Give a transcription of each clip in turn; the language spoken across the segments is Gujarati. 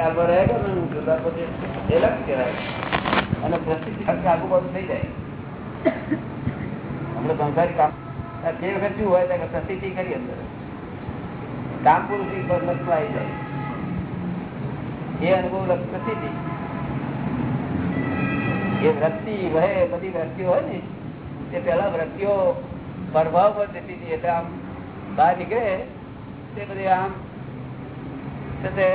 આગળ રહે કે નહીં, જુદા પછી એ લક્ષ કહેવાય. અને દ્રષ્ટિ ખર્ચ આગુ બાજુ થઈ જાય. આપણે સંસારી કામ આ જે વખત શું હોય ત્યાં પ્રતિથી કરી અંદર. કામ પૂરું થઈ બસ લક્ષ આવી જાય. એ અનુભવ લક્ષ પ્રતિથી એ વૃત્તિ વહે બધી વૃત્તિઓ હોય ને તે પેલા વૃત્તિઓ પ્રભાવ પર જતી હતી. એટલે આમ બહાર નીકળે તે બધી આમ છે તે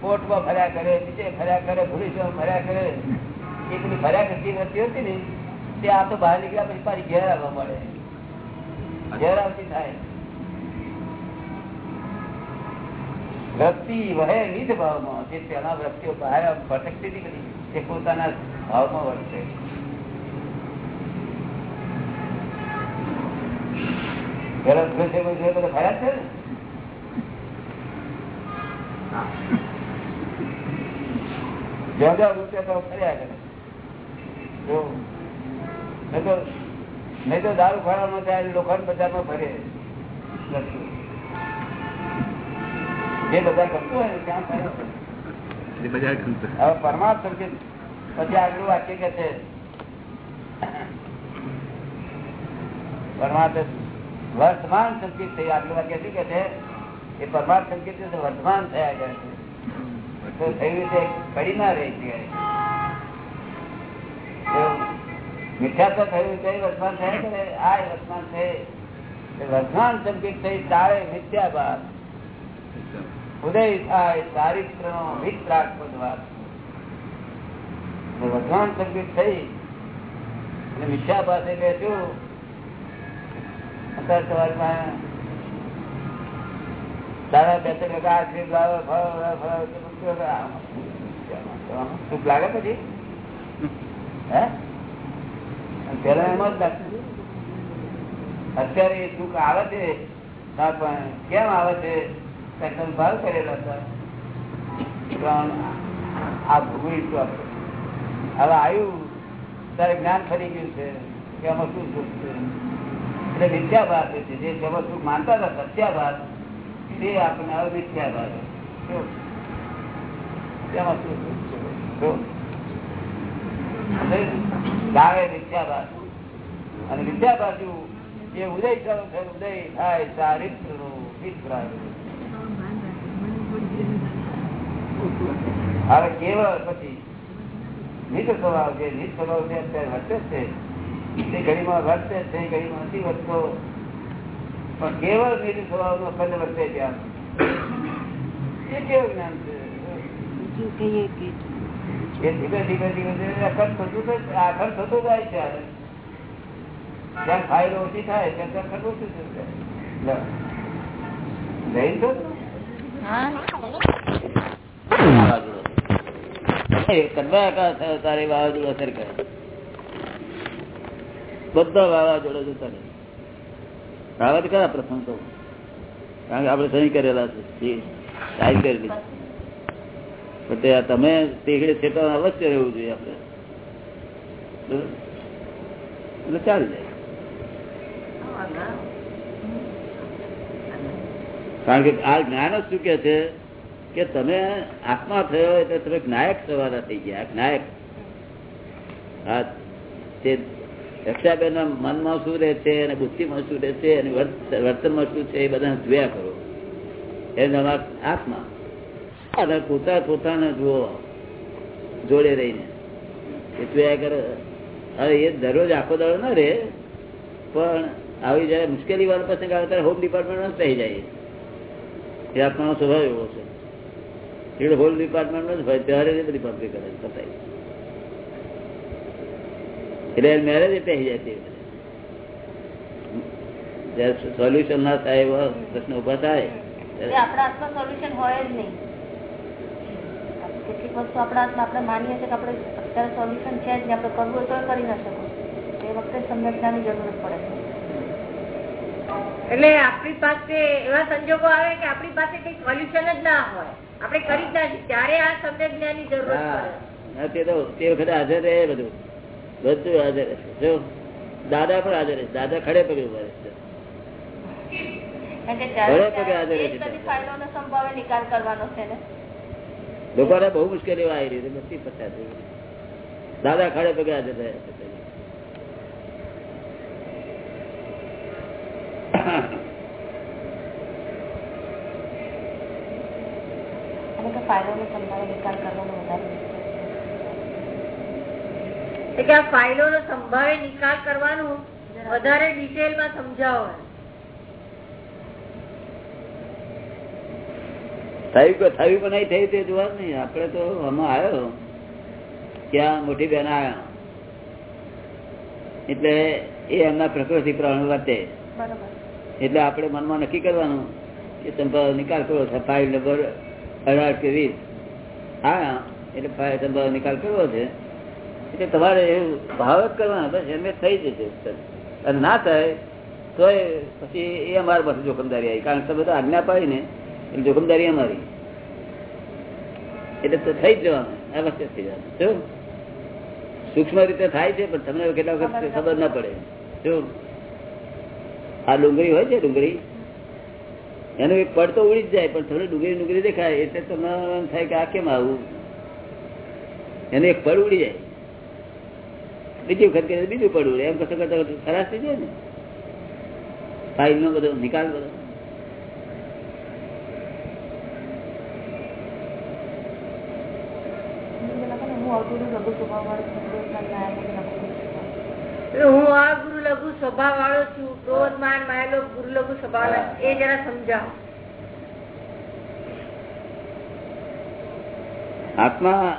કોર્ટમાં ફર્યા કરે, નીચે ફર્યા કરે, પોલીસમાં ફર્યા કરે. એ બધી ફર્યા કરતી વસ્તી હતી ને, તે આ તો બહાર નીકળ્યા પછી પાછી ઘેર આવવા મળે. ઘેર આવતી થાય. વૃત્તિ વહે નિજ ભાવમાં. જે તેના વૃત્તિઓ બહાર ભટકતી હતી બધી, તે પોતાના ભાવમાં વળશે. ઘર છે બધા ફર્યા છે ને. જ્યાં જ્યાં રૂપિયા તો ફર્યા કરે. નહીં તો નહીં તો દારૂ ખાવામાં ત્યાં લોખંડ બજારમાં ફરે જે બધા ગમતું હોય ત્યાં ફરે બજાર હવે પરમાર્થ સંકેત પછી આગલું વાક્ય કે છે પરમાર્થ વર્તમાન સંકેત થઈ આગલું વાક્ય શું કે છે? એ પરમાર્થ સંકેત વર્તમાન થયા ગયા છે. તો થઈ રીતે પડી ના રહી છે. તો થયું સંકેત થઈ તારે મિથ્યા બાદ ઉદય થાય ચારિત્ર નો મિત્રાત્મક વાત વર્તમાન સંકેત થઈ અને મિથ્યા પાસે બેઠું અત્યારે સવારમાં તારા બે ત્રણ આશીર્વાદ ફળો, ફળો. અત્યારે એ આવે છે. પણ કેમ આવે છે? એકદમ ભાવ કરેલા હવે આવ્યું ત્યારે જ્ઞાન ફરી ગયું છે. કે શું છે? એટલે મિથ્યાભાસ છે. જે જગત સુખ માનતા હતા સત્યાભાસ તે આપણને હવે મિથ્યાભાસ જો. તેમાં શું સુખ છે જો. ગાવે મિથ્યાભાસ અને એ ઉદય થયો છે ઉદય થાય ચારિત્ર હવે કેવળ પછી નિજ સ્વભાવ છે નિજ સ્વભાવ છે અત્યારે વર્તે છે તે ઘડીમાં વર્તે છે ઘડીમાં નથી વર્તતો પણ કેવળ નિજ સ્વભાવ નો ખંડ વર્તે ત્યાં એ કેવું જ્ઞાન છે એ ધીમે ધીમે ધીમે અખંડ થતું અખંડ થતું જાય છે જ્યાં ફાઇલ ઓછી થાય ત્યાં ત્યાં ઓછું કે આપડે સહી કરેલા છે કરેલી. પણ તે અવશ્ય રહેવું જોઈએ આપણે. એટલે ચાલી જાય. કારણ કે આ જ્ઞાન જ શું કે છે કે તમે આત્મા થયો એટલે તમે નાયક થવાના થઈ ગયા નાયક હા, તે રક્ષાબેન મનમાં શું રહે છે અને બુદ્ધિમાં શું રહે છે અને વર્ત- વર્તનમાં શું છે એ બધા જોયા કરો. એ તમારા આત્મા. અને પોતા પોતાને જુઓ, જોડે રહીને. એ દરરોજ આખો દાડો ના રે પણ આવી જયારે મુશ્કેલી વાળો પ્રસંગ આવે ત્યારે હોમ ડિપાર્ટમેન્ટ થઈ જાય. એ આત્માનો સ્વભાવ એવો છે. એટલે હોલ ડિપાર્ટમેન્ટ જ હોય, ત્યારે એ બધી પબ્લિક કરે પતાય. એટલે મેરેજ એ પહેરી જાય તે જયારે સોલ્યુશન ના થાય એવા પ્રશ્ન ઊભા થાય આપણા સોલ્યુશન હોય જ નહીં. વસ્તુ આપણા હાથમાં આપણે માનીએ છીએ કે આપણે અત્યારે સોલ્યુશન છે જ નહીં આપણે કરવું હોય તો કરી ના શકો. એ વખતે સંવેદનાની જરૂરત પડે છે. એટલે આપણી પાસે એવા સંજોગો આવે કે આપણી પાસે કઈ સોલ્યુશન જ ના હોય. આપણે કરી જ ના ત્યારે આ સંવેદનાની જરૂરત પડે. તે તો તે વખતે હાજર રહે બધું. બધું હાજર જો દાદા પણ હાજર રહે. દાદા ખડે પગે ઊભા રહેશે ખડે પગે હાજર હતી સંભાવે નિકાલ કરવાનો છે ને? લોકોને બહુ મુશ્કેલીઓ આવી રહી નથી પચાસ દાદા ખાડે પગડા જતા અને કે ફાઇલોનો સંભાળે નિકાલ કરવાનો વધારે એટલે કે આ ફાઇલો નો સંભાવે નિકાલ કરવાનું વધારે ડિટેલમાં સમજાવો. થયું કે થયું કે નહીં થયું તે જોવા જ નહીં. આપણે તો આમાં આવ્યો. ક્યાં મોટી બેન આવ્યા. એટલે એ એમના પ્રકૃતિ પ્રમાણે વર્તે એટલે આપણે મનમાં નક્કી કરવાનું કે સંભાવ નિકાલ કરવો છે ફાઇલ નંબર અઢાર કે વીસ. હા એટલે ફાઇલ સંભાવ નિકાલ કરવો છે. એટલે તમારે એવું ભાવ જ કરવાના. બસ એમ થઈ જશે. અને ના થાય તો પછી એ અમારા પાસે જોખમદારી આવી. કારણ કે તમે તો આજ્ઞા પાડી ને એટલે જોખમદારી અમારી. એટલે તો થઈ જ જવાનું. અવશ્ય થઈ જવાનું. શું સૂક્ષ્મ રીતે થાય છે પણ તમને કેટલા વખત ખબર ના પડે. શું આ ડુંગળી હોય છે ડુંગળી. એનું એક પડ તો ઉડી જ જાય પણ થોડી ડુંગળી ડુંગળી દેખાય. એટલે તમને એમ થાય કે આ કેમ આવું? એનું એક પડ ઉડી જાય. બીજી વખત બીજું પડ ઉડે. એમ કશું કરતા કરતા ખરાશ થઈ જાય ને. ફાઇલ નો બધો નિકાલ બધો હું અવધૂરું લઘુ સ્વભાવ વાળું છું ક્રોધમાન માયા લઘુ લઘુ સ્વભાવ. એટલે હું આ ગુરુ લઘુ સ્વભાવ વાળો છું, ક્રોધ, માન માયેલો ગુરુ લઘુ સ્વભાવ એ જરા સમજાવો. આત્મા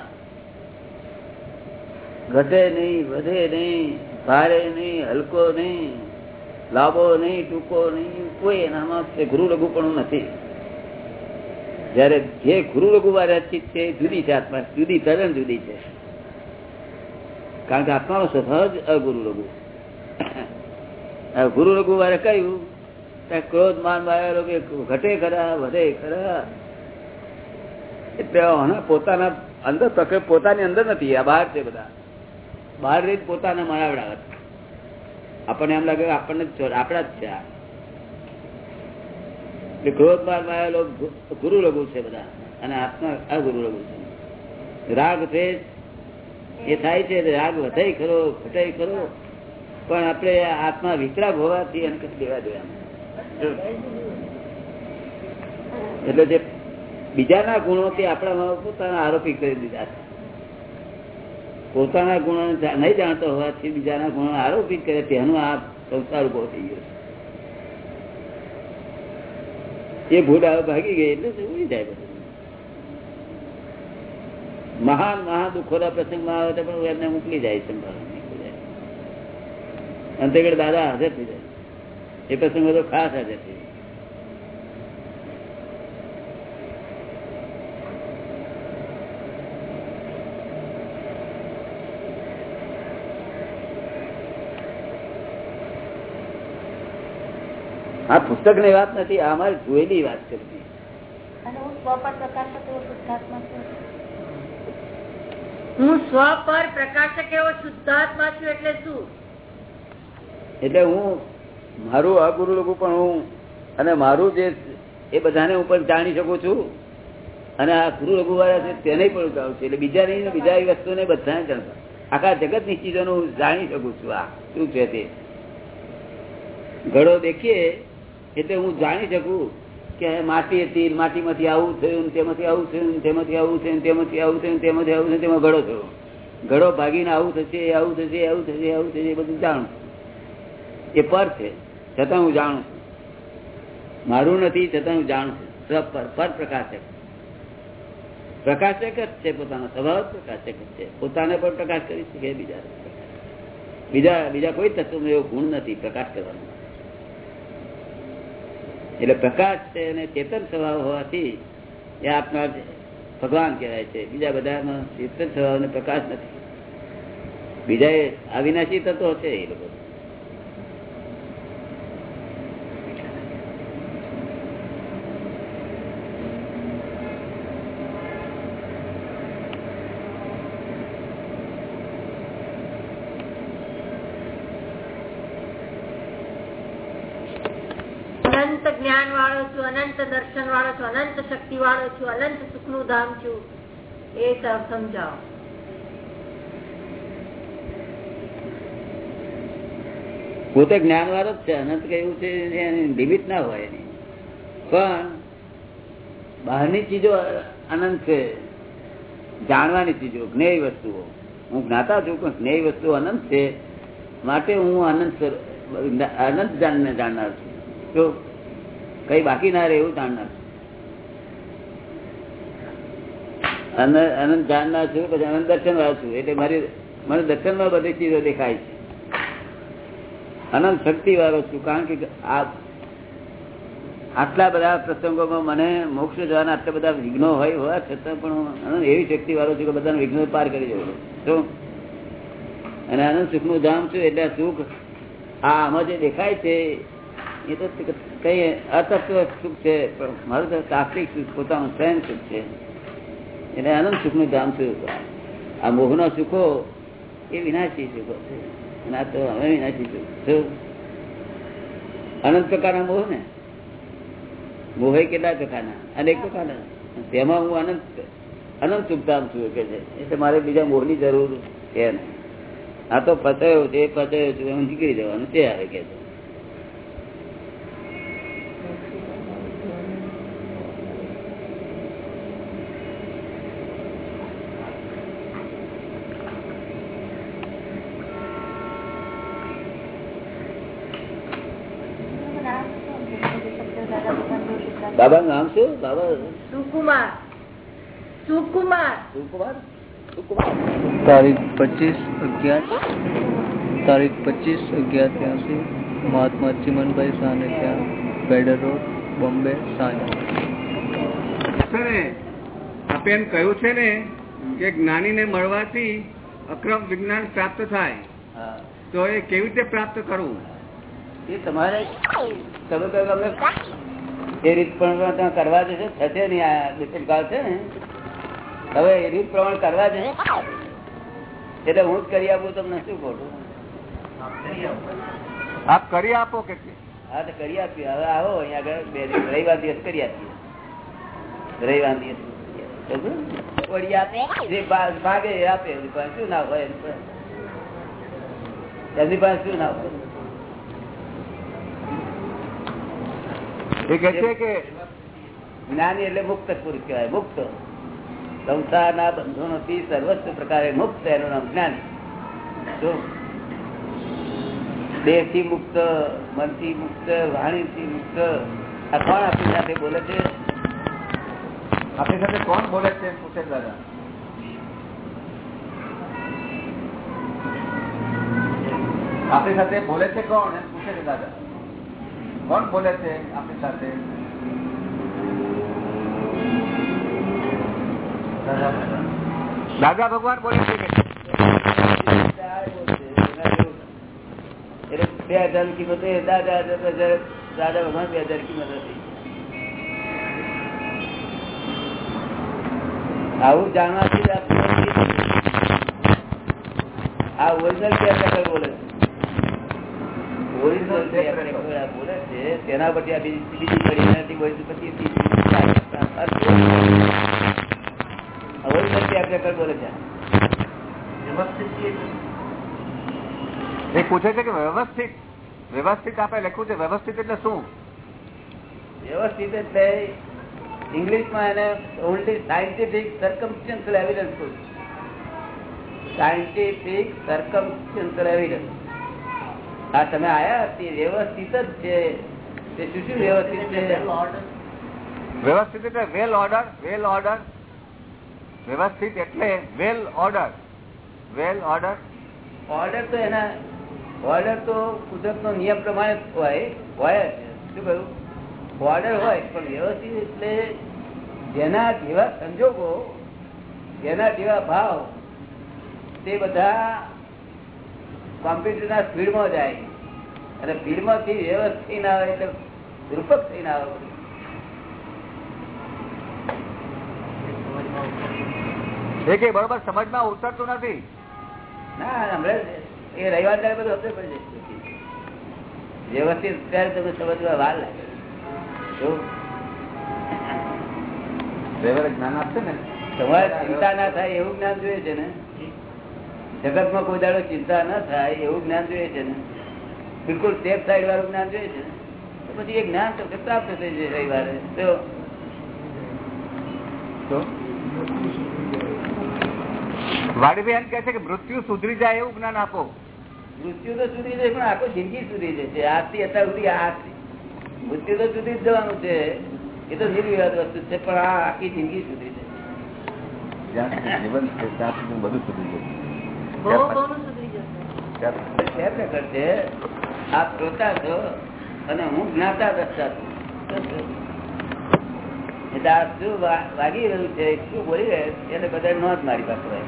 ઘટે નહીં, વધે નહીં, ભારે નહીં, હલકો નહીં, લાંબો નહીં, ટૂંકો નહીં, કોઈ એનામાં ગુરુ લઘુ પણ નથી. જયારે જે ગુરુ લઘુ વાર્યાચિત છે જુદી છે આત્મા, જુદી તદ્દન જુદી છે. કારણ કે આત્માનો સ્વભાવ અગુરુ લઘુ. ગુરુ લઘુ વારે કહ્યું ક્રોધ, માન, માયા ઘટે ખરા, વધે ખરા. એટલે પોતાના અંદર પ્રકૃતિ પોતાની અંદર નથી, આ બહાર છે બધા. બહાર રહી પોતાને મરાવડા આપણને એમ લાગે આપણને આપણા જ છે આ. ક્રોધ માર માયા ગુરુ લઘુ છે બધા. અને આત્મા અગુરુ લઘુ છે. રાગ, દ્વેષ એ થાય છે રાગ વધે ખરો, ઘટે ખરો. પણ આપણે આત્મા વિતરાગ હોવાથી એને કશું દેવા દેવા એટલે જે બીજાના ગુણો તે આપણામાં પોતાના આરોપી કરી દીધા પોતાના ગુણો નહીં જાણતો હોવાથી બીજાના ગુણો આરોપિત કરે તેનું આ સંસાર ઊભો થઈ ગયો એ ભૂલ ભાગી ગઈ એટલે ઉડી જાય બધું. મહાન મહા દુઃખોના પ્રસંગમાં આવે તો પણ એમને મોકલી જાય સંભાળ નીકળી દાદા હાજર થઈ જાય. એ પ્રસંગ તો ખાસ હાજર થઈ આ પુસ્તકની વાત નથી, આ અમારી જોયેલી વાત કરતી હું સ્વ પર પ્રકાશક એવો શુદ્ધાત્મા છું એટલે શું? એટલે હું, મારું અગુરુ લોકો પણ હું અને મારું જે એ બધાને હું પણ જાણી શકું છું અને આ ગુરુ લઘુ વાળા છે તેને પણ જાણું છું. એટલે બીજા નહીં બીજા એ વસ્તુને બધાને જાણતા આખા જગતની ચીજો હું જાણી શકું છું આ. શું છે તે? ઘડો દેખીએ એટલે હું જાણી શકું કે માટી હતી, માટીમાંથી આવું થયું તેમાંથી આવું થયું તેમાંથી આવું થયું તેમાંથી આવું થયું તેમાંથી આવું થયું તેમાં ઘડો થયો. ઘડો ભાગીને આવું થશે આવું થશે આવું થશે આવું થશે, એ બધું જાણું. એ પર છે, છતાં હું જાણું છું. મારું નથી, છતાં હું જાણું છું. પર પર પ્રકાશક. પ્રકાશક જ છે પોતાનો સ્વભાવ, પ્રકાશક જ છે. પોતાને પણ પ્રકાશ કરી શકે બીજા બીજા બીજા કોઈ તત્વ એવો ગુણ નથી પ્રકાશ કરવાનો. એટલે પ્રકાશ છે અને ચેતન સ્વભાવ હોવાથી એ આપનાર ભગવાન કહેવાય છે. બીજા બધામાં ચેતન સ્વભાવ પ્રકાશ નથી. બીજા અવિનાશી તત્વો છે એ લોકો અનંત જ્ઞાન વાળો છું અનંત દર્શન વાળો છું, અનંત શક્તિ વાળો છું, અનંત સુખનું ધામ છું. એ તરફ સમજાવો. પોતે જ્ઞાન વાળો જ છે, અનંત કેવું છે એની લિમિટ ના હોય એની. પણ બહારની ચીજો અનંત છે, જાણવાની ચીજો, જ્ઞેય વસ્તુઓ. હું જ્ઞાતા છું, પણ જ્ઞેય વસ્તુ અનંત છે. માટે હું અનંત અનંત જાણનાર છું. કઈ બાકી ના રહે એવું જાણનાર અનંત જાણનાર છું પછી અનંત દર્શન વાળો છું એટલે મારી, મને દર્શનમાં બધી ચીજો દેખાય છે. અનંત શક્તિ વાળો છું, કારણ કે આટલા બધા પ્રસંગોમાં મને મોક્ષ જવાના આટલા બધા વિઘ્નો હોય હોવા છતાં પણ અનંત એવી શક્તિ વાળો છું કે બધાને વિઘ્નો પાર કરી જવું. શું અને અનંત સુખનું ધામ છું, એટલે સુખ આ આમાં જે દેખાય છે, એ તો કઈ અતત્વ સુખ છે? પણ મારું તો તાત્વિક સુખ, પોતાનું સ્વયં સુખ છે. એટલે અનંત સુખનું ધામ થયું આ મોહના સુખો એ વિનાશી સુખો છે. અને આ તો હવે વિનાશી સુખ શું અનંત પ્રકારના મોહ ને? મોહ કેટલા પ્રકારના? અનેક પ્રકારના. તેમાં હું અનંત અનંત સુખધામ છું કે છે. એટલે મારે બીજા મોહની જરૂર છે આ તો પચાયો છે એ પચાયો છે. હું નીકળી જવાનું તે આવે કે છે બાબાનું નામ શું સુકુમાર. સુકુમાર. સુકુમાર? સુકુમાર? તારીખ પચીસ અગિયાર તારીખ પચીસ અગિયાર ત્યાંસી મહાત્મા ચિમનભાઈ સાને ત્યાં બેડર રોડ બોમ્બે સાંજ. આપે એમ કહ્યું છે ને કે જ્ઞાનીને મળવાથી અક્રમ વિજ્ઞાન પ્રાપ્ત થાય. તો એ કેવી રીતે પ્રાપ્ત કરવું? એ તમારે તમે કહ્યું એ રીત તમે કરવા જશે થશે નહીં આ દુષ્મ કાળ છે ને? હવે એ રીત પ્રમાણ કરવા જશે. એટલે હું જ કરી આપું તમને શું ખોટું? આપ કરી આપો કે હા તો કરી આપીએ. હવે આવો અહીંયા આગળ બે દિવસ રવિવાર દિવસ કરી આપીએ. રવિવાર દિવસ વળી આપે જે ભાગે આપે એમની પાસે શું ના હોય એમની પાસે શું ના હોય? એ કહે છે કે જ્ઞાની એટલે મુક્ત પુરુષ કહેવાય મુક્ત. સંસારના બંધોનોથી સર્વસ્વ પ્રકારે મુક્ત એનું નામ જ્ઞાની. દેહથી મુક્ત મનથી મુક્ત વાણી થી મુક્ત આ કોણ આપણી સાથે બોલે છે? આપણી સાથે કોણ બોલે છે? પૂછે દાદા. આપણી સાથે બોલે છે કોણ? એમ પૂછે છે દાદા. કોણ બોલે છે આપણી સાથે દાદા ભગવાન બોલે છે કે એટલે બે હજાર કિંમત એ દાદા દાદા દાદા ભગવાન બે હજાર કિંમત હતી આવું જાણવાથી જ આપણે આ ઓરિજિનલ કેર બોલે છે ઓરિજિનલ જે આપણે કોઈ આ બોલે છે તેના પછી આ બીજી બીજી કડી નથી હોય પછી ઓરિજિનલ કેર ટેકર બોલે છે એ પૂછે છે કે વ્યવસ્થિત વ્યવસ્થિત આપણે લખવું છે વ્યવસ્થિત એટલે શું વ્યવસ્થિત એટલે ઇંગ્લિશમાં એને ઓનલી સાયન્ટિફિક સર્કમસ્ટન્શિયલ એવિડન્સ કહું સાયન્ટિફિક સર્કમસ્ટન્શિયલ એવિડન્સ આ તમે આયા? તે વ્યવસ્થિત જ છે. તે શું શું વ્યવસ્થિત છે? વ્યવસ્થિત એટલે વેલ ઓર્ડર વેલ ઓર્ડર. વ્યવસ્થિત એટલે well order. Well order. Order તો એના ઓર્ડર તો કુદરત નો નિયમ પ્રમાણે હોય હોય શું કહ્યું? ઓર્ડર હોય પણ વ્યવસ્થિત એટલે જેના જેવા સંજોગો જેના જેવા ભાવ તે બધા કોમ્પ્યુટરના સ્પીડમાં જાય અને સ્પીડમાંથી વ્યવસ્થિત ના આવે એટલે રૂપક ના આવે કે બરોબર સમજમાં ઉતરતું નથી. ના હમણાં એ રવિવાર ત્યારે બધું સમજ પડી વ્યવસ્થિત ત્યારે તમે સમજવા વાર લાગે. જ્ઞાન આપશે ને? તમારે ચિંતા ના થાય એવું જ્ઞાન જોઈએ છે ને. જગતમાં કોઈ દાડો ચિંતા ના થાય એવું જ્ઞાન જોઈએ છે ને. બિલકુલ સેફ સાઈડ વાળું જ્ઞાન જોઈએ છે ને. પછી એ જ્ઞાન તો પ્રાપ્ત થઈ જાય રવિવારે. તો તો? વાડીબેન કહે છે કે મૃત્યુ સુધરી જાય એવું જ્ઞાન આપો. મૃત્યુ તો સુધી જાય પણ આખો જિંદગી સુધી જશે આજથી અત્યાર સુધી આ મૃત્યુ તો સુધી જવાનું છે. એ તો નિર્વિવાદ વસ્તુ છે પણ આ આખી જિંદગી સુધી જ્યાં જીવન બધું સુધરી જશે આપ શ્રોતા છો અને હું જ્ઞાતા દસતા છું. એટલે આ શું વાગી રહ્યું છે શું બોલી રહ્યું એટલે બધા નોંધ મારી પાસે હોય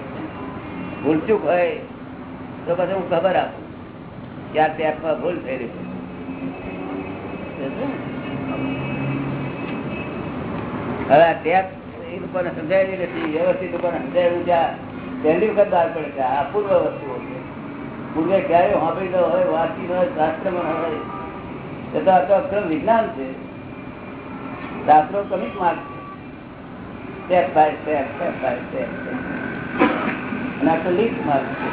ભૂલચૂક હોય તો પછી હું ખબર આપું કે આ ટેપમાં ભૂલ થઈ રહી હવે આ ટેપ એ લોકોને સમજાયેલી નથી વ્યવસ્થિત લોકોને છે. આ પહેલી વખત બહાર પડે છે. આ પૂર્વ વસ્તુઓ છે. પૂર્વે ક્યારે સાંભળી ન હોય વાંચી ન હોય શાસ્ત્રમાં ન હોય. આ તો અક્રમ વિજ્ઞાન છે. શાસ્ત્રો કમિક માર્ગ છે. Step by step step by step અને આ તો લીફ માર્ગ છે.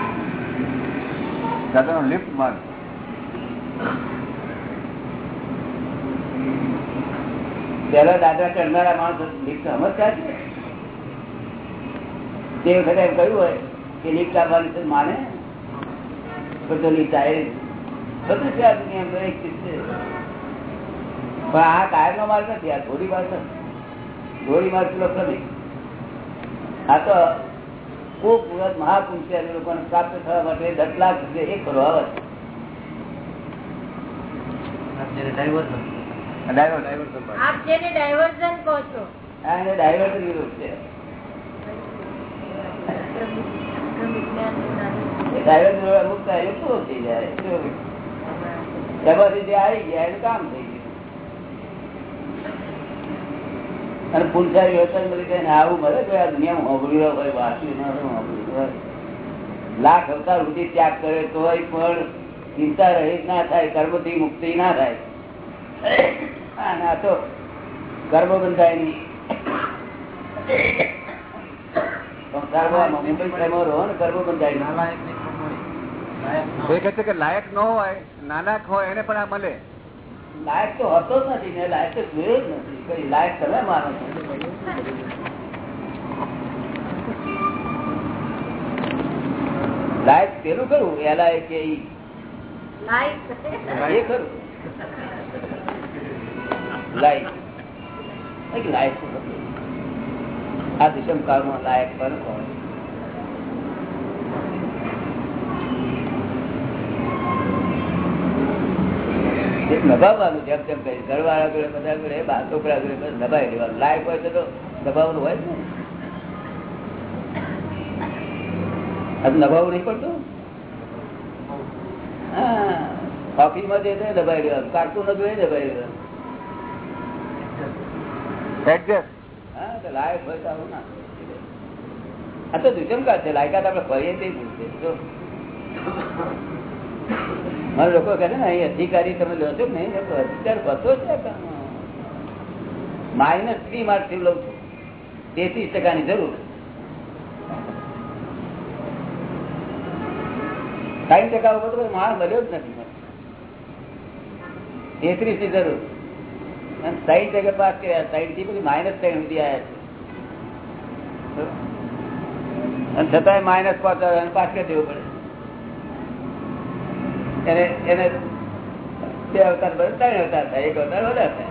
દાદાનો લિફ્ટ માર્ગ. પેલા દાદા કરનારા માણસો લિફ્ટ સમજતા છે? તે વખતે એમ કહ્યું હોય કે લીફ આપવાની છે માને? બધો લીફ આવે બધું છે આ દુનિયા તો એક ચીજ છે. પણ આ કાયમ નો માર્ગ નથી આ થોડી માર્ગ ધોરી માર્ગ પેલો ક્રમિક આ તો ખૂબ વખત મહાપુરુષ લોકોને પ્રાપ્ત થવા માટે દસ લાખ રૂપિયા એક કરો આવે ડાયવર્સન ડાયવર્ઝન ડાયવર્ઝન કહો છો. ડાયવર્ટ વિરોધ છે. અમુક એ પૂરો થઈ જાય અને પુલસારી વતન જાય આવું મળે તો આ દુનિયામાં હોબળ્યું હોય વાંચ્યું ના લાખ અવતાર સુધી ત્યાગ કરે તોય પણ ચિંતા રહિત ના થાય, કર્મથી મુક્તિ ના થાય. ના તો કર્મ બંધાય નહીં છે. કે લાયક ન હોય નાનાક હોય એને પણ આ મળે. લાયક તો હતો જ નથી ને લાયક તો જોયો જ નથી. કઈ લાયક તમે માનો લાયક પેલું કરું એલા એ કે ઈ. એ ખરું. લાયક. લાયક ખરું. આ દિશમ કાળમાં લાયક પણ કોણ? દબાવવાનું જેમ તેમ કહી ઘરવાળા જોડે બધા લાયક હોય તો દબાવવાનું હોય ને. તો નહીં પડતું? હા. ઓફિસમાં જઈ તો દબાઈ દેવાનું કાર્ટૂન જોઈએ દબાઈ દેવાનું હા, તો લાયક હોય તો આવું છે, લાયકાત આપણે ફરીએ તે જો મને લોકો કહે ને, અહીં અધિકારી તમે લો છો નહીં? અધિકાર બસો છે માઇનસ થ્રી માર્કથી લઉં છું. તેત્રીસ ટકાની જરૂર. સાઈઠ ટકા ઉપર તો માણસ મળ્યો જ નથી. તેત્રીસની જરૂર. અને ટકા પાસ કર્યા સાઈઠથી પછી માઇનસ ત્રણ સુધી આવ્યા છે. અને છતાંય માઇનસ પાંચ પાસ કરી દેવું પડે. એને એને બે અવતાર બદલે ત્રણ અવતાર થાય. એક અવતાર વધારે થાય.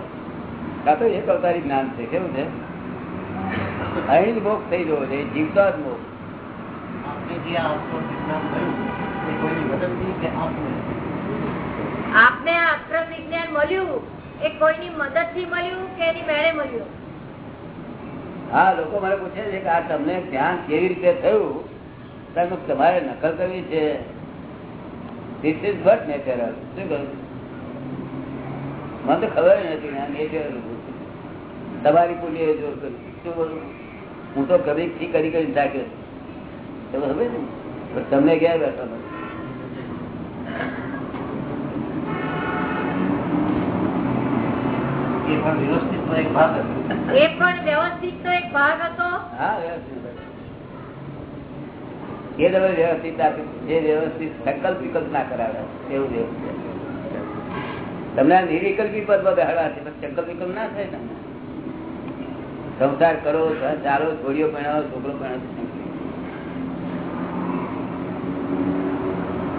કાં તો એક અવતારી જ્ઞાન છે કેવું છે? અહીં જ મોક્ષ થઈ જવો છે જીવતો જ મોક્ષ. આપને? આ અક્ષર વિજ્ઞાન મળ્યું. એ કોઈની મદદથી મળ્યું કે એની મેળે મળ્યું? હા, લોકો મને પૂછે છે કે આ તમને ધ્યાન કેવી રીતે થયું? તમારે નકલ કરવી છે. ધીસ ઇઝ શું કહ્યું? મને તો ખબર નથી તમારી પુણ્ય જોર કર્યું શું બોલું? હું તો કભી થી કરી કરી થાક્યો તમે? તમને ક્યાં બેઠો એ પણ વ્યવસ્થિત નો એક ભાગ હતો? હા વ્યવસ્થિત એ તમે વ્યવસ્થિત જે વ્યવસ્થિત સંકલ્પ વિકલ્પ ના કરાવે એવું વ્યવસ્થિત તમને આ નિર્વિકલ્પી પદમાં બેહાડવા છે પણ સંકલ્પ વિકલ્પ ના થાય તમને સંસાર કરો ચાલો છોડીઓ પહેણાવો છોકરો પહેણાવો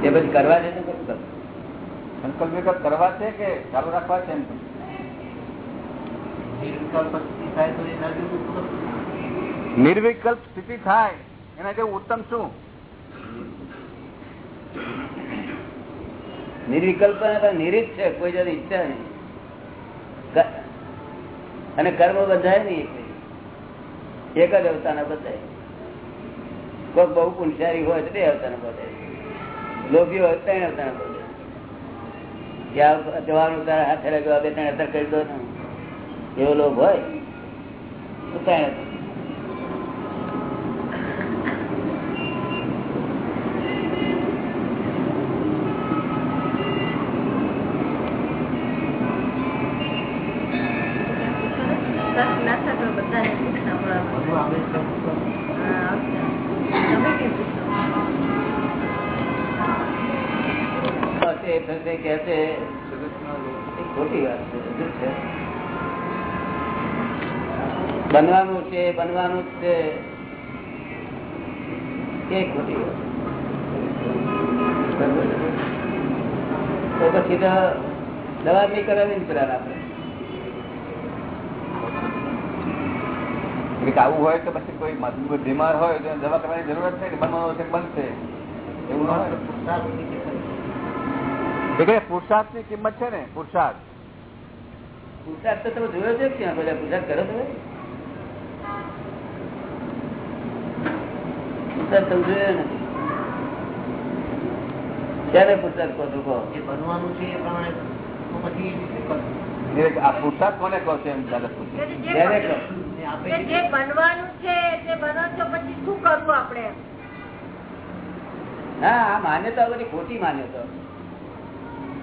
તે પછી કરવા છે ને કશું સંકલ્પ વિકલ્પ કરવા છે કે ચાલુ રાખવા છે એમ? નિર્વિકલ્પ સ્થિતિ થાય. એના જે ઉત્તમ. શું? નિર્વિકલ્પ નિરીત છે, કોઈ જયારે ઈચ્છા નહીં. અને કર્મ બંધાય નહીં એક જ અવતારના બધાય. કોઈ બહુ પુનસારી હોય તો બે ને બધાય. લોભી હોય ત્રણ અવતારના બધાય. જવાનું તારે હાથે લાગ્યો બે ત્રણ અવતાર કરી દો ને એવો લોભ હોય? ખોટી વાત છે. બનવાનું છે બનવાનું છે. એ ખોટી તો પછી તો દવા નહીં કરાવી ને પેલા આપણે આવું હોય તો પછી કોઈ બીમાર હોય તો દવા કરવાની જરૂરત છે કે બનવાનો છે બનશે. એવું ન હોય. પુરુષાર્થની કિંમત છે ને પુરુષાર્થ પુરસાદ તો તમે જોયો છે ક્યાં બધા પુરસાદ કરો તમે પુરસાદ તમે જોયો નથી. ક્યારે પુસ્તક કહો? છો બનવાનું છે એ પ્રમાણે આ પુરુષાર્થ કોને કહો છો એમ દાદા જે કે બનવાનું છે તે બનો તો પછી શું કરવું આપણે? ના આ માન્યતા બધી ખોટી માન્યતા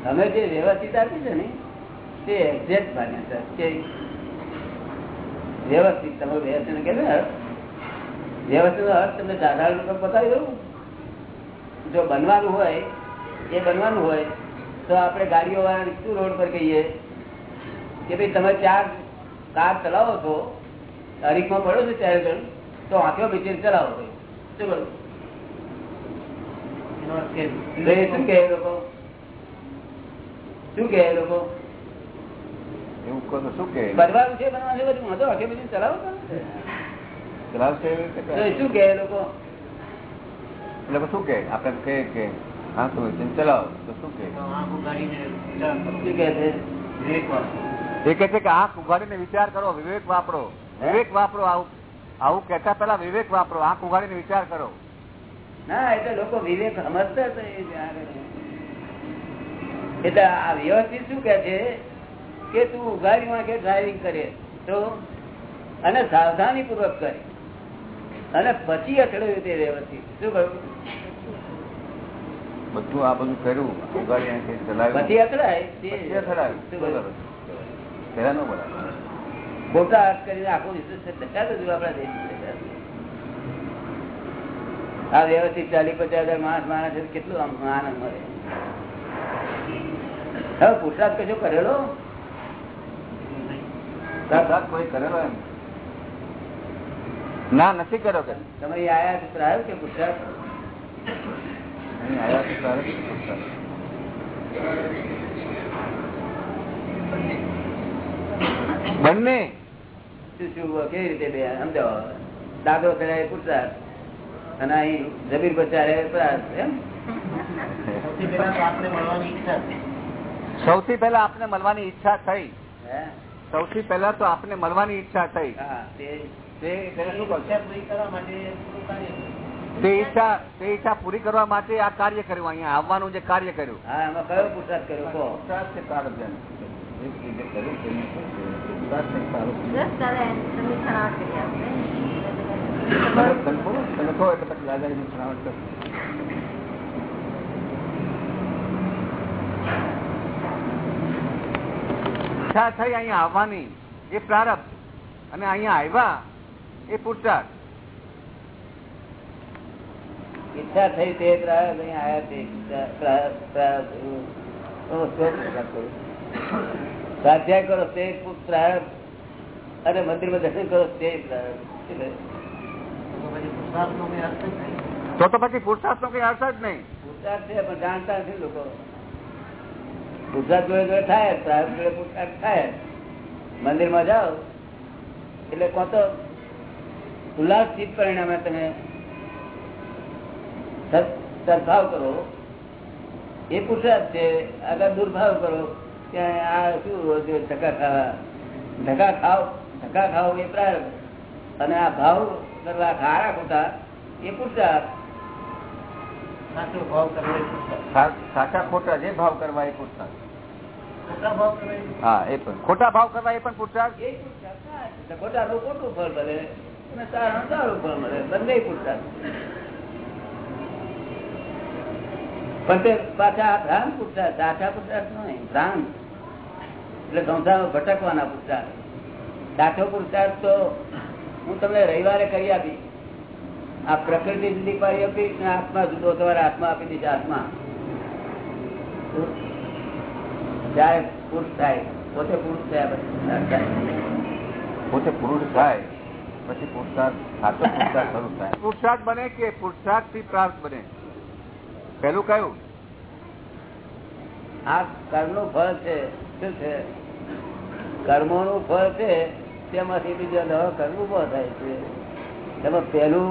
તમે જે વ્યવસ્થિત આપી છે ને તે એક્ઝેક્ટ માન્યતા છે. વ્યવસ્થિત તમે વ્યવસ્થિત કે ને વ્યવસ્થિત અર્થ તમને સાધારણ લોકો બતાવી દઉં. જો બનવાનું હોય એ બનવાનું હોય તો આપણે ગાડીઓ વાળા શું રોડ પર કહીએ કે ભાઈ તમે ચાર કાર ચલાવો છો તારીખમાં પડો છો ચાર જણ તો આંખો બીજી ચલાવો શું કરું? શું કહે લોકો? શું કહે એ લોકો? એવું કહો શું કે બનવાનું છે બનવાનું છે બધું વાંધો આખે બધું ચલાવો કે? લોકો? શું કે આપણે કહે કે હા તો છે, ચલાવો. તો શું કે. એ કે છે કે આંખ ઉઘાડીને વિચાર કરો વિવેક વાપરો. વિવેક વાપરો આવું. આવું કેતા પેલા વિવેક વાપરો. આંખ ઉઘાડીને વિચાર કરો. ના એટલે લોકો વિવેક સમજતા. એટલે આ વ્યવસ્થિત શું કે છે? કે તું ઉઘાડી કે ડ્રાઇવિંગ કરે. તો? અને સાવધાની પૂર્વક કરે. અને પછી અથડાયું તે વ્યવસ્થિત. શું કહ્યું? બધું આ બધું કર્યું. પછી અથડાય? પહેલા ન બોલાય ખોટા હાથ કરીને આખું વિશ્વ ટકાતું હતું આપણા દેશ આ વ્યવસ્થિત ચાલી પચાસ હજાર માણસ માણસ કેટલું આમ આનંદ મળે. હવે પુરસાદ કશો કરેલો? કોઈ કરેલો એમ? ના નથી કર્યો કે. તમે આયા કે અહીં આવ્યા તો ત્યારે જ પુરુષાર્થ. બંને કેવી રીતે બે? અને અહીં બચારે સૌથી પહેલા તો આપણે મળવાની ઈચ્છા છે. સૌથી પહેલા આપને મળવાની ઈચ્છા થઈ. હે? સૌથી પહેલા તો આપને મળવાની ઈચ્છા થઈ. હા તે? ઈચ્છા પૂરી કરવા માટે પૂરું કાર્ય કર્યું. તે ઈચ્છા પૂરી કરવા માટે આ કાર્ય કર્યું અહીંયા આવવાનું જે કાર્ય કર્યું. હા એમાં કયો પુરસાદ કર્યો? તમે કહો એટલે પછી કરો. ઈચ્છા થઈ અહીંયા આવવાની. જે પ્રારબ્ધ. અને અહીંયા આવ્યા એ પુરુષાર્થ ઈચ્છા થઈ તે આયા તે? સ્વાધ્યાય કરો તે અને મંદિરમાં દર્શન કરો તે તો તો પછી પુરસાદ નો કઈ અર્થ જ નહીં. પુરસાદ છે પણ જાણતા નથી લોકો. પુરસાદ જોડે જોડે થાય જ, જોડે પુરુષાર્થ થાય. મંદિરમાં જાઓ એટલે કોણ તો ઉલ્લાસ ચિત્ત પરિણામે તમે સદભાવ કરો. એ પુરુષાર્થ છે આગળ દુર્ભાવ કરો. કે આ શું રોજ ધક્કા ખાવા? ધક્કા ખાવ ધક્કા ખાવ એ પ્રારંભ અને આ ભાવ કરવા ખારા ખોટા એ પુરુષાર્થ સાચા ખોટા જે ભાવ કરવા એ પુરુષાર્થ હા એ પણ. ખોટા ભાવ કરવા એ પણ પુરુષાર્થ ખોટા નું ખોટું ફળ મળે ભટકવાના પુરુષાર્થ સાચો પુરુષાર્થ તો હું તમને રવિવારે કરી આપી આ પ્રકૃતિ જુદી પાડી આપી અને આત્મા જુદો, તમારે આત્મા આપી દીધી, આત્મા. જયારે પુરુષ થાય. પોતે પુરુષ થયા પછી. પોતે પુરુષ થાય. પછી પુરુષાર્થ સાચો પુરુષાર્થ શરૂ થાય. પુરુષાર્થ બને કે પુરુષાર્થથી પ્રાર્થ બને? પેલું કયું? આ કર્મનું ફળ છે શું છે? કર્મોનું ફળ છે તેમાંથી બીજા નવા કર્મ ઊભો થાય છે. તેમાં પહેલું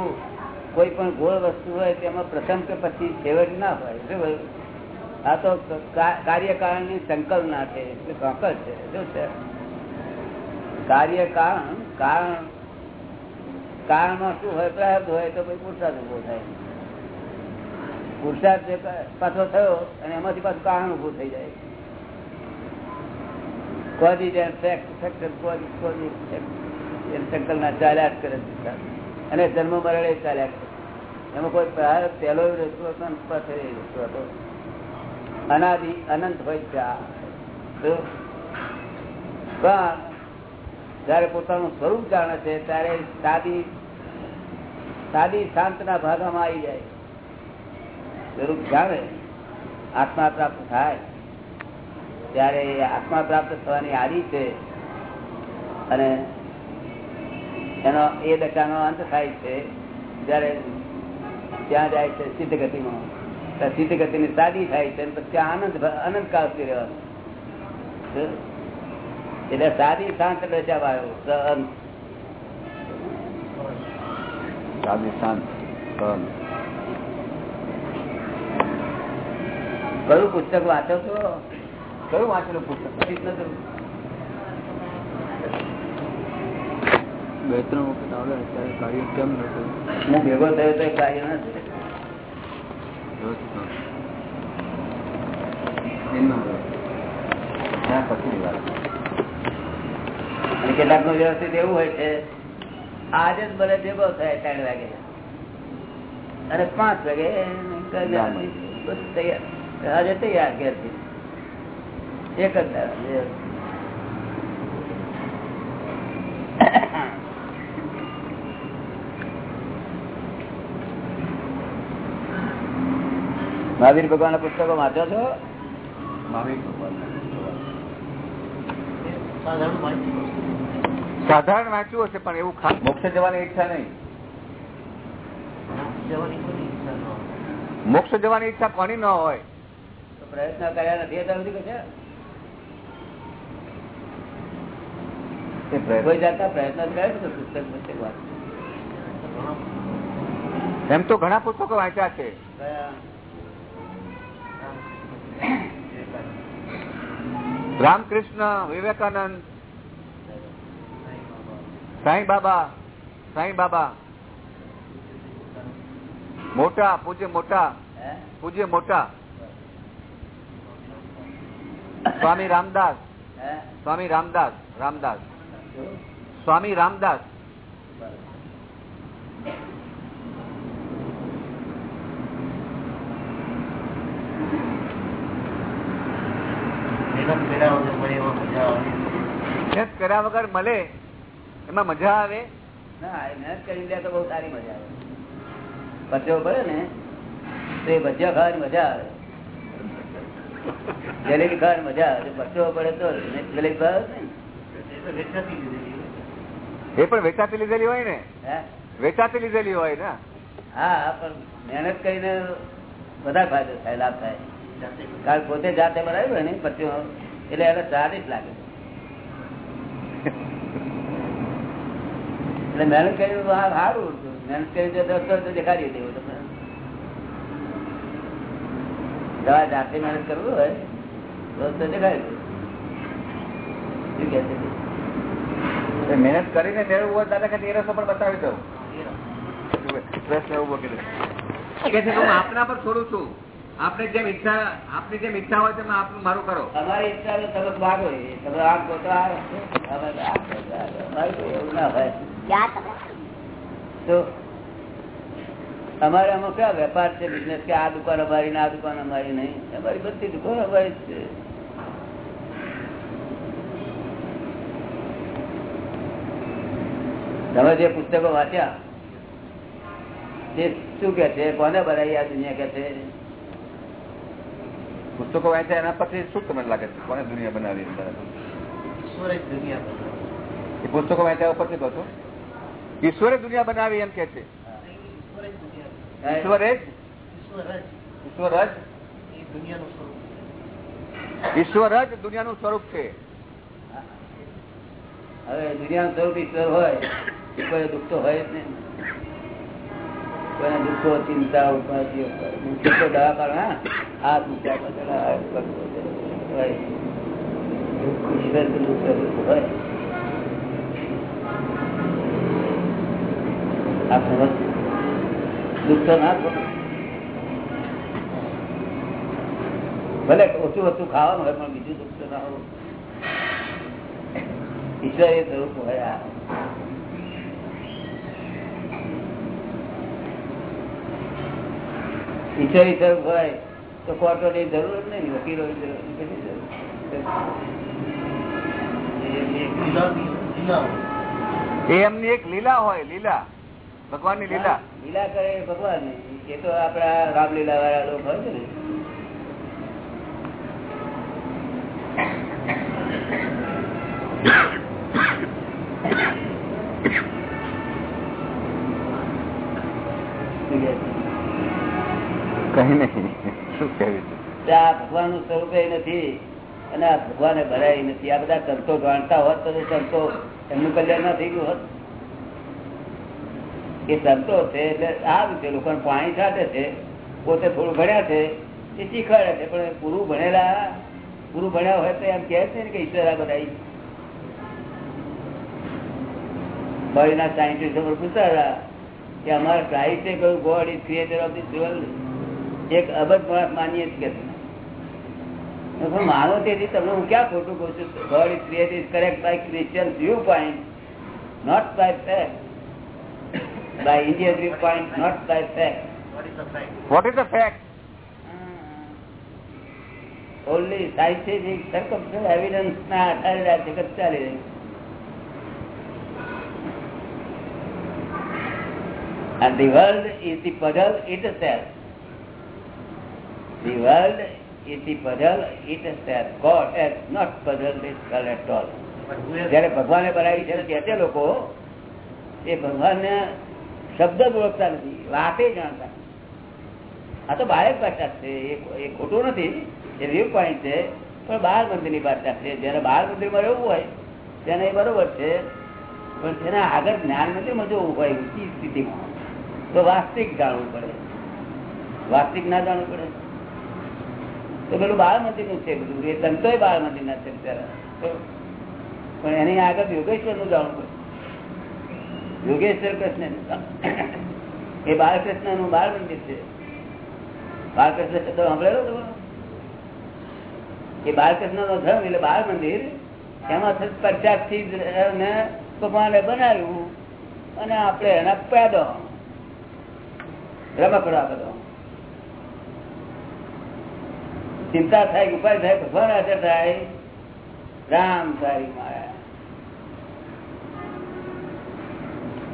કોઈ પણ ગોળ વસ્તુ હોય તેમાં પ્રથમ કે પછી છેવટ ના હોય. શું ભાઈ આ તો કાર્યકારણની સંકલ્પના છે એટલે કાંકર છે. શું છે? કાર્યકારણ કારણ કારણમાં શું હોય પ્રારબ્ધ હોય, તો પછી પુરુષાર્થ ઊભો થાય. પુરુષાર્થ પાછો થયો, અને એમાંથી પાછું કારણ ઉભું થઈ જાય. ચાલ્યા. અને જન્મ મરણે ચાલ્યા કરે એમાં કોઈ પ્રહાર પહેલો રસ્તો હતો એ અનાદિ, અનંત હોય છે આ. પણ જયારે પોતાનું સ્વરૂપ જાણે છે, ત્યારે સાદી સાદી શાંતના ભાગમાં આવી જાય. સ્વરૂપ જાણે, આત્મા પ્રાપ્ત થાય. ત્યારે આત્મા પ્રાપ્ત થવાની આદિ છે અને એનો એ દશાનો અંત થાય છે. જયારે ત્યાં જાય છે સિદ્ધ ગતિમાં સિદ્ધ ગતિની સાદી થાય છે ત્યાં આનંદ અનંત કાળ રહેવાનું. એટલે સાદી શાંત દશા વાળો સાદી શાંત સહન. કયું પુસ્તક વાંચો છો? કયું વાંચેલું પુસ્તક? પછી જ નતું. બે ત્રણ વખત આવે ત્યારે કાર્ય કેમ ન થયું? હું ભેગો થયો તો એ કાર્ય નથી. ત્યાં પછી વાત. અને કેટલાકનું વ્યવસ્થિત એવું હોય છે આજે જ ભલે ભેગો થાય ત્રણ વાગે. અને પાંચ વાગે આજે તૈયાર ઘેરથી. એક જ મહાવીર ભગવાન ના પુસ્તકો વાંચો છો? મહાવીર ભગવાન સાધારણ વાંચવું હશે. પણ એવું ખાસ મોક્ષ જવાની ઈચ્છા નહીં. મોક્ષ જવાની ઈચ્છા કોની ન હોય? પ્રયત્ન કર્યા નથી અત્યાર સુધી કશા એમ તો ઘણા પુસ્તકો વાંચ્યા છે. રામકૃષ્ણ વિવેકાનંદ સાંઈ બાબા સાંઈ બાબા. મોટા પૂજ્ય મોટા પૂજ્ય મોટા. સ્વામી રામદાસ? સ્વામી રામદાસ રામદાસ. સ્વામી રામદાસ. મહેનત કર્યા વગર મળે એમાં મજા આવે? ના એ મહેનત કરી લે તો બહુ સારી મજા આવે. બચ્ચો પડે ને તો એ ભજીયા ખાવાની મજા આવે. જલેબી ખાવાની મજા આવે. બચ્ચો પડે તો જલેબી ભાવે એ પણ વેચાતી લીધેલી હોય ને? હે? વેચાતી લીધેલી હોય ને? હા પણ મહેનત કરીને વધારે ફાયદો થાય લાભ થાય. કારણ પોતે જાતે બનાવ્યું હોય ને પછી એટલે એને સ્વાદિષ્ટ લાગે. એટલે મહેનત કરી સારું મહેનત કરી દેખાડી દેવું તમે દવા જાતે મહેનત કરવું હોય તો તો દેખાડી દેવું. મહેનત કરીને મેળવવું હોય દાદા ખાતે એ રસ્તો પણ બતાવી દઉં. પ્રશ્ન ઊભો કર્યો કે કે હું આપના પર છોડું છું. આપને જેમ ઈચ્છા આપની જેમ ઈચ્છા હોય તેમ આપ મારું કરો. અમારી ઈચ્છા તો તમે ભાગો એ. તમે આમ કહો તો આ અમે આમ કહો તો આ. અમારું કોઈ એવું ના હોય. તો અમારે આમાં ક્યાં વેપાર છે બિઝનેસ કે આ દુકાન અમારી ને આ દુકાન અમારી નહીં? અમારી બધી દુકાન અમારી જ છે. તમે જે પુસ્તકો વાંચ્યા તે શું કે છે? કોને બનાવી આ દુનિયા કે છે? પુસ્તકો વાંચ્યા એના પછી શું તમને લાગે છે? કોને દુનિયા બનાવી એ પુસ્તકો વાંચ્યા ઉપરથી કહો છો. ઈશ્વરે દુનિયા બનાવી એમ કે છે. ઈશ્વરે ઈશ્વર જ? ઈશ્વર જ. દુનિયાનું સ્વરૂપ છે. હવે દુનિયાનું સ્વરૂપ ઈશ્વર હોય કોઈ દુઃખ તો હોય જ નહીં. દુઃખો ચિંતા આ દુઃખ તો ના ભલે ઓછું ઓછું ખાવાનું હોય, પણ બીજું દુઃખ તો ના હોય. ઈશ્વર એ સ્વરૂપ હોય આ. ઈશ્વરી સ્વરૂપ હોય તો કોર્ટો ની જરૂર જ નહીં વકીલો ની એમની એક લીલા હોય લીલા. ભગવાનની લીલા. લીલા કરે ભગવાનની. એ તો આપડા રામલીલા વાળા લોકો હોય છે ને. નહીં શું કહેવું આ નથી અને આ ભગવાને ભરાય નથી. આ બધા સંતો જાણતા હોત તો સંતો એમનું કલ્યાણ ના થઈ હોત. એ સંતો છે એટલે સારું છે લોકો પાણી સાથે છે, પોતે થોડું ભણ્યા છે, એ શીખવાડે છે. પણ પૂરું ભણેલા પૂરું ભણ્યા હોય તો એમ કહે છે ને કે ઈશ્વર આ બધા બળીના સાયન્ટિસ્ટ પૂછતા હતા કે અમારા સાહિત્ય કયું God is creator of this world એક અબજ માનીએ છીએ માનો તેથી તમને હું ક્યાં ખોટું કહું છું? God is create is correct by Christian view point not by fact by Indian view point not by fact what is the fact only scientific circumstance evidence ના આધારે આ જગત ચાલી રહ્યું And the world is the puzzle itself. The world is the puzzle itself. God has not puzzled this world at all. જયારે ભગવાને બનાવી છે તે લોકો, એ ભગવાનને શબ્દ જ ઓળખતા નથી, વાતે જાણતા આ તો બારે પાછા છે, એ- ખોટું નથી, એ વ્યૂ પોઈન્ટ છે, પણ બાળ મંદિરની પાછા છે જયારે બાળ મંદિરમાં રહેવું હોય તેને એ બરોબર છે, પણ તેના આગળ જ્ઞાન મંદિરમાં જોવું હોય ઊંચી સ્થિતિમાં તો વાસ્તવિક જાણવું પડે વાસ્તવિક ના જાણવું પડે તો પેલું બાળનું છે બધું. એ સંતોય બાળ મંદિર ના છે પણ એની આગળ યોગેશ્વરનું જાણવું યોગેશ્વર કૃષ્ણ એ બાળકૃષ્ણનું બાળ મંદિર છે. બાળકૃષ્ણ શબ્દ સાંભળેલો એ બાળકૃષ્ણ નો ધર્મ એટલે બાળ મંદિર એમાં પચાસથી ભગવાને બનાવ્યું. અને આપણે એના પેદો. રમકડા બધો. ચિંતા થાય ઉપાય થાય ભગવાન હાજર થાય રામ સારી માયા.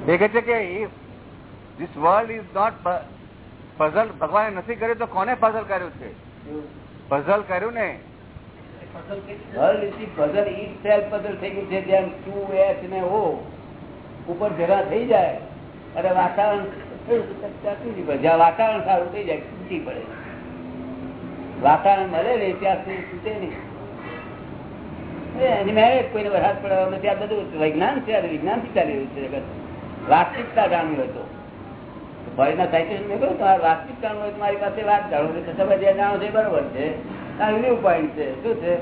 છે કે નથી કર્યું તો કોને પઝલ કર્યું છે? પઝલ કર્યું ને? પઝલ ઇટ સેલ્ફ પઝલ થઈ ગયું છે જેમ ટુ એચ ને ઓ ઉપર ભેગા થઈ જાય અને વાતાવરણ વાતાવરણ સારું થઈ જાય ખૂટી પડે. વાતાવરણ મળે ને ત્યાં સુધી છૂટે નહીં. એની મેરેજ કોઈને વરસાદ નથી આ બધું વિજ્ઞાન છે વિજ્ઞાનથી ચાલી રહ્યું છે વાસ્તવિકતા જાણવી હોય તો. ફોરેનના સાયન્ટિસ્ટ મેં કહ્યું, તમારે વાસ્તવિક જાણવું હોય મારી પાસે વાત જાણવું છે તમે જે જાણો છો બરોબર છે. આ વ્યૂ પોઈન્ટ છે. શું છે?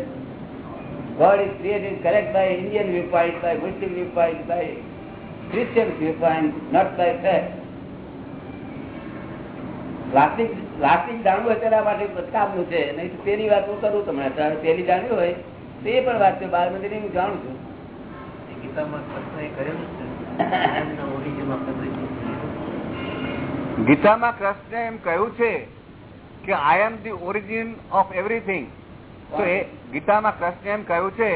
God is created correct by Indian view point by Muslim view point by Christian view point not by fact વાસ્તવિક વાસ્તવિક જાણવું હોય તેના માટે કામનું છે. નહીં તો પેલી વાત હું કરું તમને. પેલી જાણવી હોય તો એ પણ વાત છે બાર મંદિર હું જાણું છું. ગીતામાં કૃષ્ણ એમ કહ્યું છે કે I am the origin of everything તો એ ગીતામાં કૃષ્ણ એમ કહ્યું છે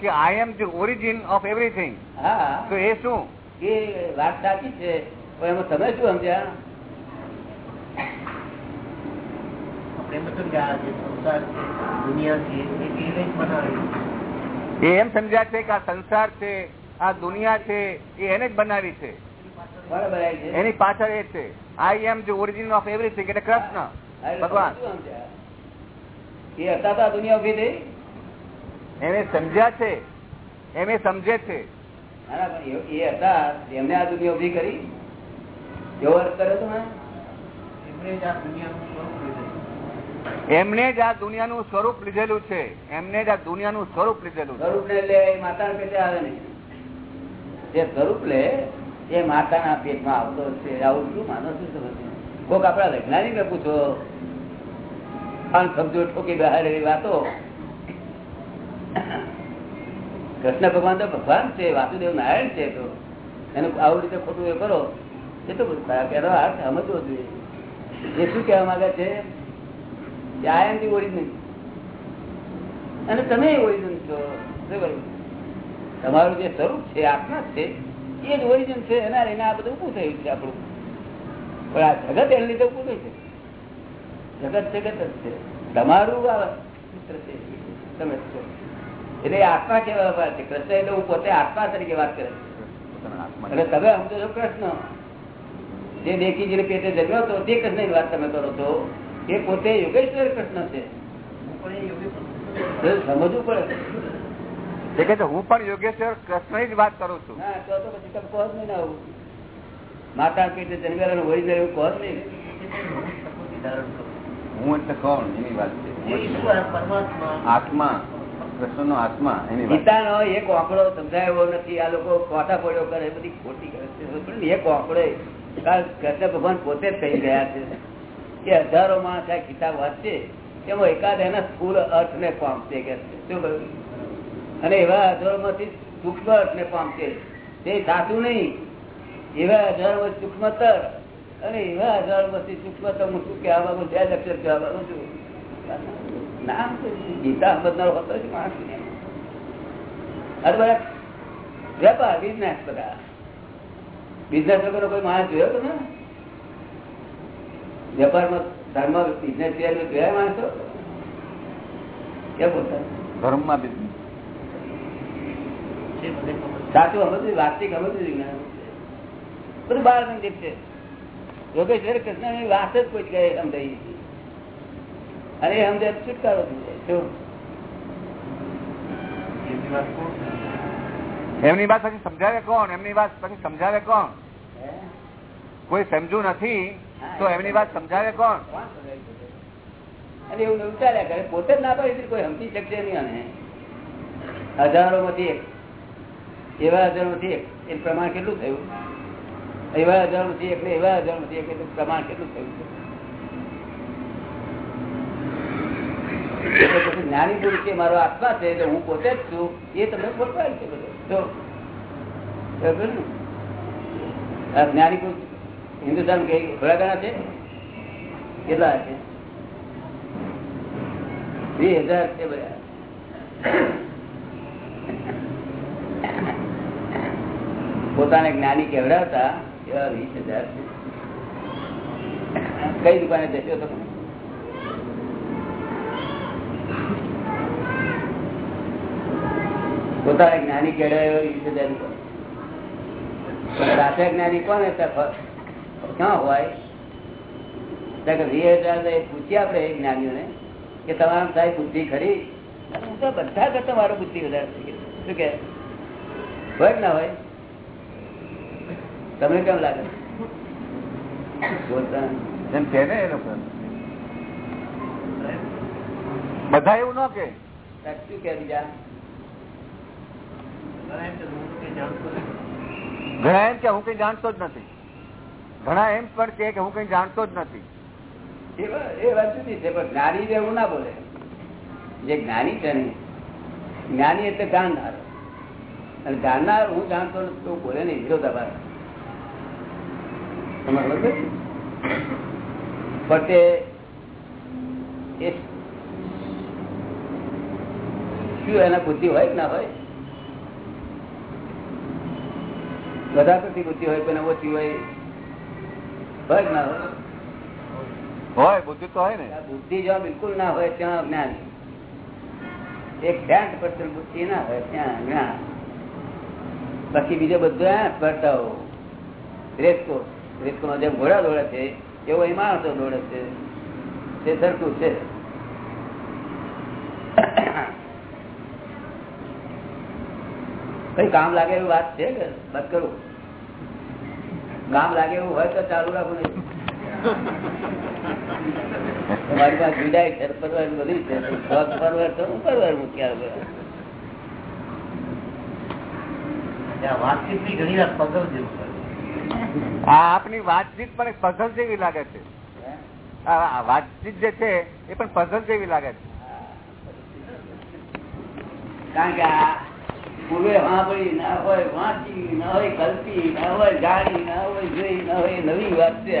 કે I am the origin of everything હા. તો એ શું? એ વાત સાચી છે. પણ એમાં તમે શું સમજ્યા? એ એમ સમજ્યા છે કે આ સંસાર છે આ દુનિયા છે એ એને જ બનાવી છે. બરાબર આવી છે એની પાછળ એ છે. આઈ એમ જે ઓરિજિન ઓફ એવરીથિંગ એટલે કૃષ્ણ ભગવાન? એ હતા તો દુનિયા ઊભી થઈ એને સમજ્યા છે એમ સમજે છે. એ હતા એમને આ દુનિયા ઊભી કરી. એવો અર્થ કર્યો તમે એમને જ આ દુનિયાનું સ્વરૂપ લીધેલું છે. એમને જ આ દુનિયાનું સ્વરૂપ લીધેલું સ્વરૂપ લે એ માતા પેટે આવે નહીં. જે સ્વરૂપ લે, એ માતાના પેટમાં આવતો છે. આવું શું માનો શું સમજ કોક આપડા વૈજ્ઞાનિક ને પૂછો. સમજો, ઠોકી બહાર એવી વાતો. કૃષ્ણ ભગવાન તો ભગવાન છે, વાસુદેવ નારાયણ છે તો. એનું આવું રીતે ખોટું એ કરો. એ તો એનો અર્થ સમજવો જોઈએ. એ શું કહેવા માંગે છે? કે ઓરિજિનલ અને તમે ઓરિજિન છો તમારું જે સ્વરૂપ છે આત્મા છે એ જ ઓરિજિન છે એના લઈને આ બધું ઉભું થયું છે આપણું. પણ આ જગત એને લીધે ઉભું થયું. છે જગત જગત જ છે. તમારું આ મિત્ર છે તમે છો. એટલે આત્મા કેવા વાત છે. કૃષ્ણ એટલે હું પોતે આત્મા તરીકે વાત કરે એટલે તમે સમજો છો કૃષ્ણ. જે દેખી જેને પેટે જન્મ્યો હતો તે કૃષ્ણની વાત તમે કરો છો. એ પોતે યોગેશ્વર કૃષ્ણ છે? સમજવું પડે. હું પણ યોગેશ્વર કૃષ્ણની જ વાત કરું છું. ના તો તો પછી તમે કહો નહીં ને આવું. માતા જન્મેલા ઓરિજિનલ એવું કહો નહીં. હું એટલે કોણ એની વાત છે. આત્મા કૃષ્ણ નો આત્મા એની વાત ગીતાનો એક આંકડો સમજાયો નથી આ લોકો કોટા પડ્યો કરે બધી ખોટી કરે છે. પણ એક આંકડો કારણ કૃષ્ણ ભગવાન પોતે જ થઈ ગયા છે. કે હજારો માણસ આ કિતાબ વાંચશે, એમાં એકાદ એના સ્થૂળ અર્થને પામશે કે શું અને એવા હજારોમાંથી સૂક્ષ્મ અર્થને પામશે તે સાચું નહીં. એવા હજારોમાં સૂક્ષ્મતર અને એવા હજારોમાંથી સૂક્ષ્મતર હું શું કહેવા માંગુ બે જ કહેવા માંગુ છું. નામ ગીતા સમજનારો હતો જ માણસ ને. અરે બધા વેપાર બિઝનેસ બધા. બિઝનેસ વગર કોઈ માણસ જોયો તમે વેપારમાં ધર્મ બિઝનેસ જોયા માણસો? કેમ બોલતા? ધર્મમાં બી સાચું સમજવું વાસ્તવિક સમજવું બધું બાર મંદિર છે. યોગેશ્વર કૃષ્ણ વાત જ કોઈ કહે સમજાઈ. અને એ સમજે છુટકારો? એમની વાત પછી સમજાવે કોણ? એમની વાત પછી સમજાવે કોણ? હે? કોઈ સમજુ નથી તો એમની વાત સમજાવે કોણ? અને એવું વિચાર્યા કરે પોતે જ ના પડે કોઈ સમજી શકશે નહીં અને હજારો માંથી એક એવા હજારો માંથી એક એ પ્રમાણ કેટલું થયું? એવા હજારો માંથી એક એવા હજારો માંથી એક એટલે પ્રમાણ કેટલું થયું? એટલે જ્ઞાની પુરુષ કે મારો આત્મા છે એટલે હું પોતે જ છું એ તમને ખોટવાય છે બધું. જો જ્ઞાની પુરુષ હિન્દુસ્તાન થોડા ઘણા છે? કેટલા છે? વીસ હજાર છે બધા. પોતાને જ્ઞાની કેવડાવતા એવા વીસ હજાર. કઈ દુકાને જશો તમે પોતાને જ્ઞાની કેળવ્યો વીસ હજાર સાચા જ્ઞાની કોણ હતા ક્યાં હોય. એ પૂછીએ આપણે જ્ઞાનીઓને કે તમારા સાહેબ બુદ્ધિ ખરી? બધા કરતા મારો બુદ્ધિ વધારે છે શું કે હોય ના હોય? તમને કેમ લાગે? બધા એવું ન કે શું કે બીજા? ઘણા એમ કે હું કઈ જાણતો જ નથી. ઘણા એમ પણ છે કે હું કઈ જાણતો જ નથી. એ વા- વાત જુદી છે, પણ જ્ઞાની એવું ના બોલે. જે જ્ઞાની છે ને, જ્ઞાની એટલે જાણનાર. અને જાણનાર હું જાણતો તો બોલે નહીં, વિરોધાભાસ. પણ તે શું એના બુદ્ધિ હોય કે ના હોય? બધા પડતી બુદ્ધિ હોય પણ ઓછી હોય? હોય ના હોય. હોય બુદ્ધિ તો હોય ને. બુદ્ધિ જો બિલકુલ ના હોય ત્યાં જ્ઞાન. એક સાઠ પર્સન્ટ બુદ્ધિ ના હોય ત્યાં જ્ઞાન. બાકી બીજો બધું સ્પર્ધાઓ રેસકો રેસકો જેમ ઘોડા દોડે છે એવો એ માણસો દોડે છે. તે સરખું છે. કઈ કામ લાગે એવી વાત છે કે બસ કરું? કામ લાગે એવું હોય તો ચાલુ રાખવું નહીં તમારી પાસે જુદાય છે પરવાર બધી છે. પરવાર તો હું પરવાર મૂક્યા. આ આપની વાતચીત પણ એક પઝલ જેવી લાગે છે. વાતચીત જે છે એ પણ પઝલ જેવી લાગે છે. કારણ કે પૂર્વે સાંભળી ના હોય, વાંચી ના હોય, કલ્પી ના હોય, જાણી ના હોય, જોઈ ના હોય નવી વાત છે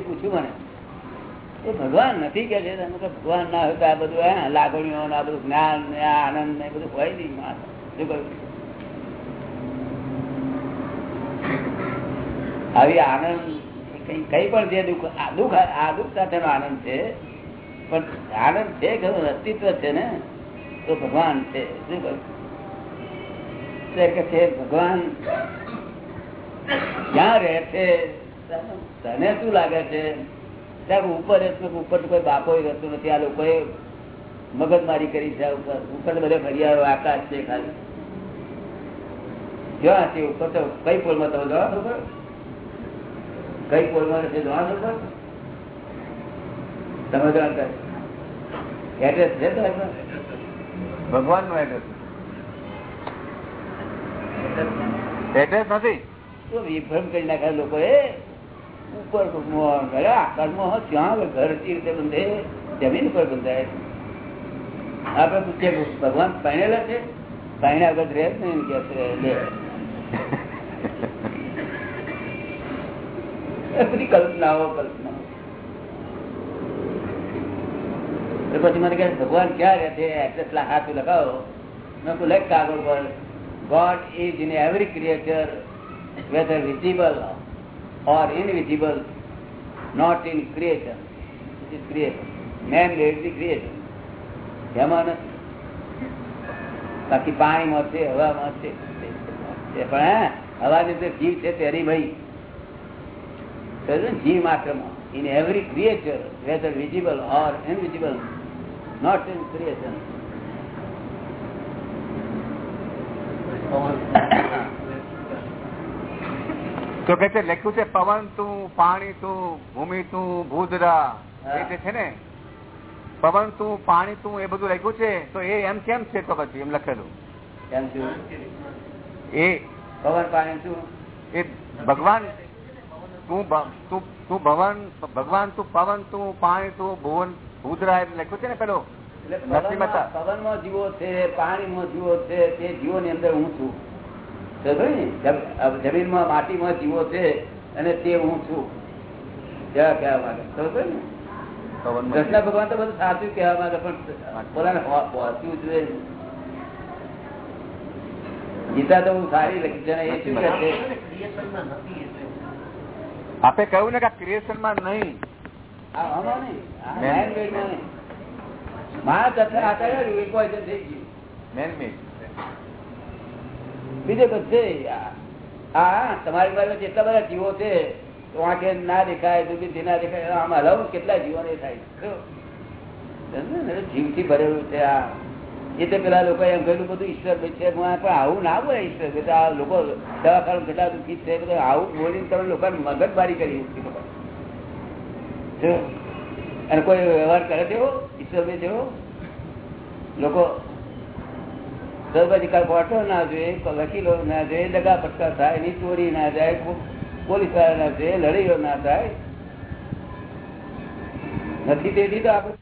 પૂછ્યું મને. એ ભગવાન નથી કે છે ભગવાન ના હોય તો આ બધું, હે લાગણીઓ આ બધું જ્ઞાન ને આ આનંદ ને બધું હોય નહીં. શું કહ્યું? આવી આનંદ કઈ પણ જે દુઃખ આ દુઃખ આ દુઃખ સાથેનો આનંદ છે પણ આનંદ છે ખરું? અસ્તિત્વ છે ને? તો ભગવાન છે. શું કહ્યું છે, ભગવાન ક્યાં રહે છે, તને શું લાગે છે? ત્યાં ઉપર ઉપર કોઈ બાપો રહેતું નથી. આ લોકોએ મગજમારી કરી છે ઉપર. ઉપર બધે ફરિયાળો આકાશ છે ખાલી. જ્યાં છે, ઉપર તો કઈ પોલમાં તમે જવા ખબર? કઈ પોલમાં છે, જવા ખબર? તમે જાણતા એડ્રેસ છે તો ભગવાનનું એડ્રેસ એડ્રેસ નથી? તો વિભ્રમ કરી નાખ્યા લોકો ઉપર આકાશમાં ત્યાં ઘર કઈ રીતે બંધે જમીન ઉપર બંધાય. આપડે પૂછીએ ભગવાન પહેણેલા છે? પહેણ્યા આગળ રહે જ નહીં કે બધી કલ્પનાઓ કલ્પનાઓ તો પછી મને કહે, ભગવાન ક્યાં રહે છે? એડ્રેસ હાથ લગાવો. મેં કહું કાગળ પર God is in every creature whether visible or invisible not in creation is creation man Man made the એમાં બાકી પાણીમાં છે, હવામાં છે. પણ હવા જે જીવ છે તેની ભાઈ? જીવ માત્રમાં. In every creature whether visible or invisible not in creation તો કે છે લખ્યું છે પવન તું પાણી તું ભૂમિ તું ભૂદરા. એ જે છે ને પવન તું પાણી તું એ બધું લખ્યું છે તો એ એમ કેમ છે તો પછી એમ લખેલું? એમ શું એ પવન પાણી શું? એ ભગવાન તું તું તું ભવન ભગવાન તું પવન તું પાણી તું ભુવન ભૂદરા એટલે લખ્યું છે ને પેલો. પવનમાં પવનમાં જીવો છે પાણીમાં જીવો છે તે જીવોની અંદર હું છું. જમીનમાં માટી માં જીવો છે અને તે હું છું. કેવા કહેવા માંગે સમજો ને? કૃષ્ણ ભગવાન તો બધું સાચું કહેવા માંગે પણ હો- પહોંચવું જોઈએ ગીતા તો હું સારી લખી છે એ શું કે છે? આપે કહ્યું ને કે ક્રિએશનમાં નહીં. બીજે બધે આ તમારી પાસે જેટલા બધા જીવો છે તો આંખે ના દેખાય દુર્બીનથી ના દેખાય આમ હલાવું કેટલા જીવો ને થાય? જીવથી ભરેલું છે આ. એ તો પેલા લોકો એમ કહેલું બધું ઈશ્વર છે પણ આવું ના બોલે ઈશ્વર બધા આ લોકો દવાખાનું કેટલા દુઃખી છે આવું બોલીને તમે લોકો મગજબારી કરી. અને કોઈ વ્યવહાર કરે તેવો ઈશ્વર જેવો લોકો દરબાજી કાંઈ કોર્ટો ના જોઈએ વકીલો ના જોઈએ દગા પટકા થાયની ચોરી ના જાય પોલીસવાળા ના જોઈએ લડીઓ ના થાય. નથી તેથી તો આપણે